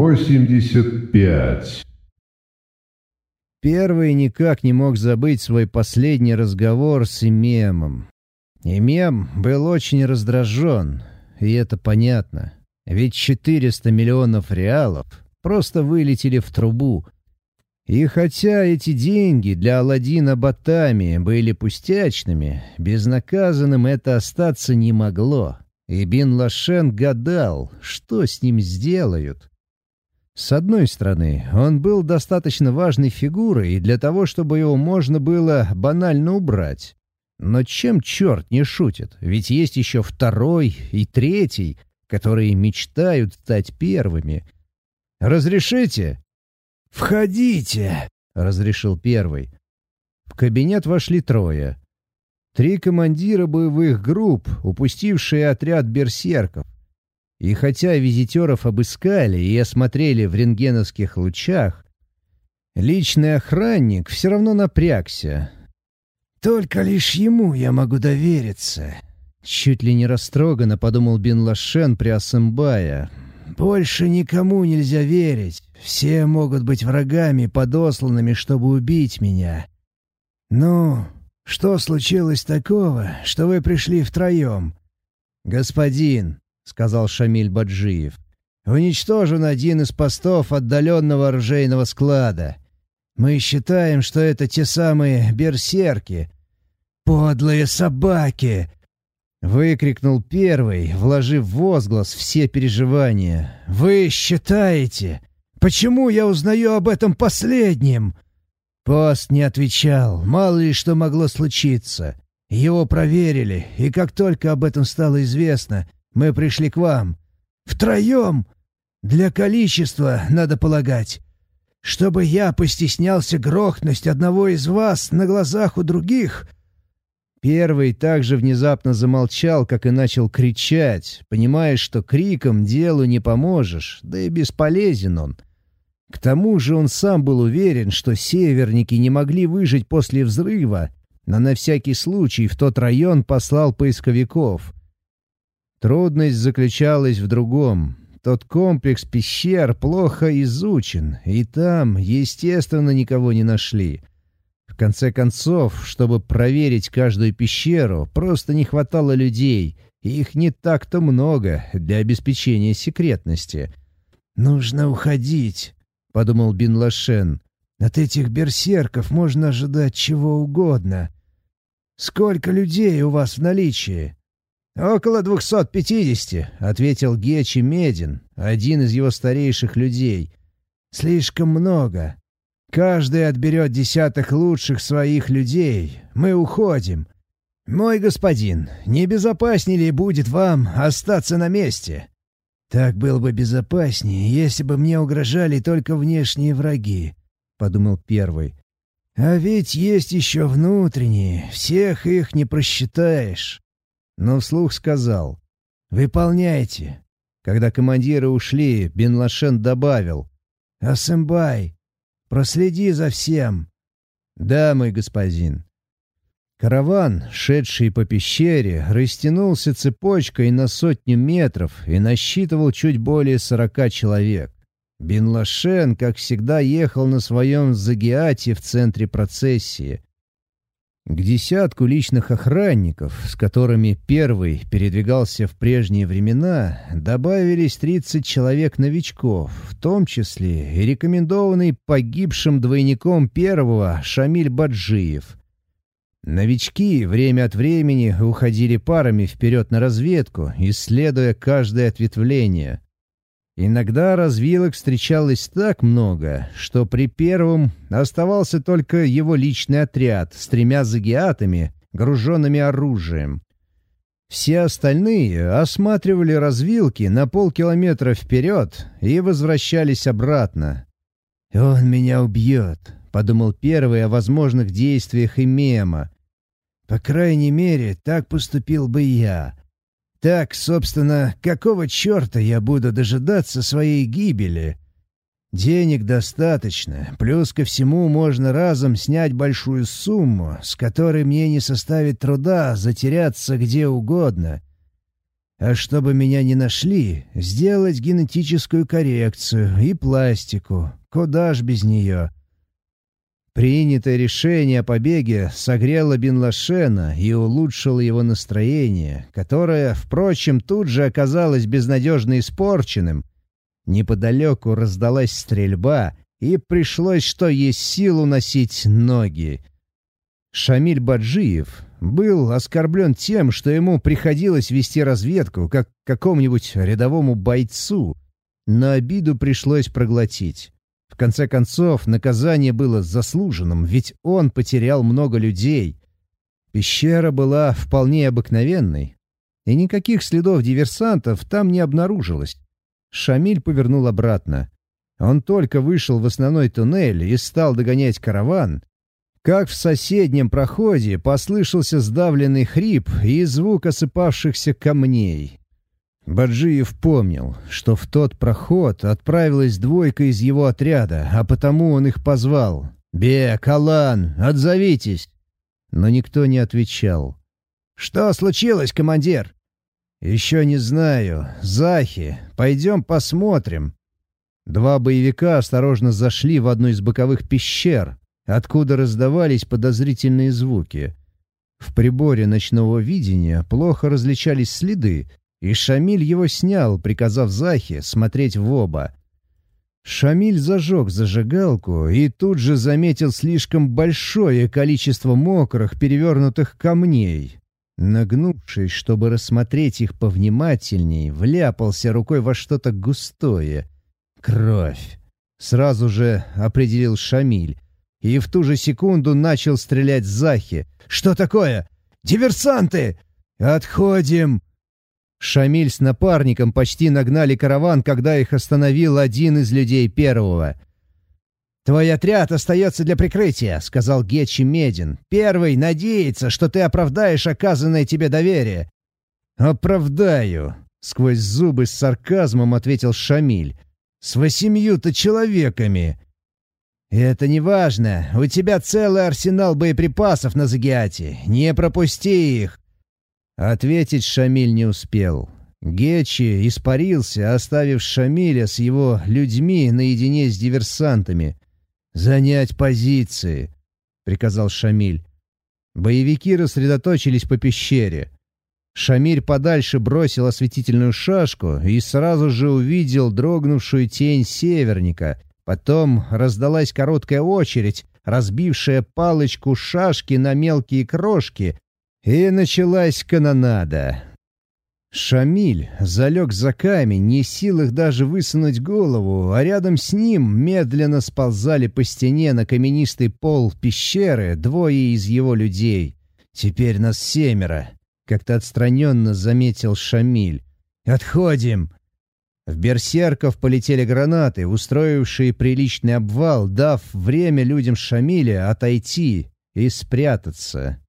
восемьдесят пять. Первый никак не мог забыть свой последний разговор с Имемом. Имем был очень раздражен, и это понятно. Ведь 400 миллионов реалов просто вылетели в трубу. И хотя эти деньги для Аладдина Батами были пустячными, безнаказанным это остаться не могло. И Бин Лашен гадал, что с ним сделают. С одной стороны, он был достаточно важной фигурой для того, чтобы его можно было банально убрать. Но чем черт не шутит? Ведь есть еще второй и третий, которые мечтают стать первыми. «Разрешите?» «Входите!» — разрешил первый. В кабинет вошли трое. Три командира боевых групп, упустившие отряд берсерков. И хотя визитеров обыскали и осмотрели в рентгеновских лучах, личный охранник все равно напрягся. «Только лишь ему я могу довериться», — чуть ли не растроганно подумал Бен Лашен при Асымбая. «Больше никому нельзя верить. Все могут быть врагами, подосланными, чтобы убить меня. Ну, что случилось такого, что вы пришли втроем?» «Господин», — сказал Шамиль Баджиев, — «уничтожен один из постов отдаленного оружейного склада. Мы считаем, что это те самые берсерки. Подлые собаки!» Выкрикнул первый, вложив в возглас все переживания. «Вы считаете? Почему я узнаю об этом последнем?» Пост не отвечал, мало ли что могло случиться. Его проверили, и как только об этом стало известно, мы пришли к вам. Втроем! Для количества, надо полагать. Чтобы я постеснялся грохнуть одного из вас на глазах у других...» Первый также внезапно замолчал, как и начал кричать, понимая, что криком делу не поможешь, да и бесполезен он. К тому же он сам был уверен, что северники не могли выжить после взрыва, но на всякий случай в тот район послал поисковиков. Трудность заключалась в другом. Тот комплекс пещер плохо изучен, и там, естественно, никого не нашли. В конце концов, чтобы проверить каждую пещеру, просто не хватало людей, и их не так-то много для обеспечения секретности. «Нужно уходить», — подумал Бин Лашен. «От этих берсерков можно ожидать чего угодно. Сколько людей у вас в наличии?» «Около двухсот пятидесяти», — ответил Гечи Медин, один из его старейших людей. «Слишком много. Каждый отберет десятых лучших своих людей. Мы уходим. Мой господин, не безопаснее ли будет вам остаться на месте?» «Так было бы безопаснее, если бы мне угрожали только внешние враги», — подумал первый. «А ведь есть еще внутренние, всех их не просчитаешь» но вслух сказал «Выполняйте». Когда командиры ушли, Бен Лашен добавил «Асэмбай, проследи за всем». «Да, мой господин». Караван, шедший по пещере, растянулся цепочкой на сотню метров и насчитывал чуть более сорока человек. Бен Лашен, как всегда, ехал на своем загиате в центре процессии. К десятку личных охранников, с которыми первый передвигался в прежние времена, добавились 30 человек-новичков, в том числе и рекомендованный погибшим двойником первого Шамиль Баджиев. Новички время от времени уходили парами вперед на разведку, исследуя каждое ответвление. Иногда развилок встречалось так много, что при первом оставался только его личный отряд с тремя загиатами, груженными оружием. Все остальные осматривали развилки на полкилометра вперед и возвращались обратно. «Он меня убьет», — подумал первый о возможных действиях и мема. «По крайней мере, так поступил бы я. Так, собственно, какого черта я буду дожидаться своей гибели? Денег достаточно, плюс ко всему можно разом снять большую сумму, с которой мне не составит труда затеряться где угодно. А чтобы меня не нашли, сделать генетическую коррекцию и пластику. Куда ж без нее?» Принятое решение о побеге согрело Бен Лашена и улучшило его настроение, которое, впрочем, тут же оказалось безнадежно испорченным. Неподалеку раздалась стрельба, и пришлось, что есть силу, носить ноги. Шамиль Баджиев был оскорблен тем, что ему приходилось вести разведку, как какому-нибудь рядовому бойцу, но обиду пришлось проглотить. Конце концов, наказание было заслуженным, ведь он потерял много людей. Пещера была вполне обыкновенной, и никаких следов диверсантов там не обнаружилось. Шамиль повернул обратно. Он только вышел в основной туннель и стал догонять караван, как в соседнем проходе послышался сдавленный хрип и звук осыпавшихся камней. Баджиев помнил, что в тот проход отправилась двойка из его отряда, а потому он их позвал. «Бе, Калан, отзовитесь!» Но никто не отвечал. «Что случилось, командир?» «Еще не знаю. Захи, пойдем посмотрим». Два боевика осторожно зашли в одну из боковых пещер, откуда раздавались подозрительные звуки. В приборе ночного видения плохо различались следы, и Шамиль его снял, приказав Захе смотреть в оба. Шамиль зажег зажигалку и тут же заметил слишком большое количество мокрых перевернутых камней. Нагнувшись, чтобы рассмотреть их повнимательней, вляпался рукой во что-то густое. Кровь. Сразу же определил Шамиль. И в ту же секунду начал стрелять Захи. «Что такое? Диверсанты! Отходим!» Шамиль с напарником почти нагнали караван, когда их остановил один из людей первого. «Твой отряд остается для прикрытия», — сказал Гетчи Медин. «Первый надеется, что ты оправдаешь оказанное тебе доверие». «Оправдаю», — сквозь зубы с сарказмом ответил Шамиль. «С восемью-то человеками». «Это не важно. У тебя целый арсенал боеприпасов на Загиате. Не пропусти их. Ответить Шамиль не успел. Гечи испарился, оставив Шамиля с его людьми наедине с диверсантами. «Занять позиции», — приказал Шамиль. Боевики рассредоточились по пещере. Шамиль подальше бросил осветительную шашку и сразу же увидел дрогнувшую тень северника. Потом раздалась короткая очередь, разбившая палочку шашки на мелкие крошки, и началась канонада. Шамиль залег за камень, не в силах даже высунуть голову, а рядом с ним медленно сползали по стене на каменистый пол пещеры двое из его людей. «Теперь нас семеро», — как-то отстраненно заметил Шамиль. «Отходим!» В берсерков полетели гранаты, устроившие приличный обвал, дав время людям Шамиля отойти и спрятаться.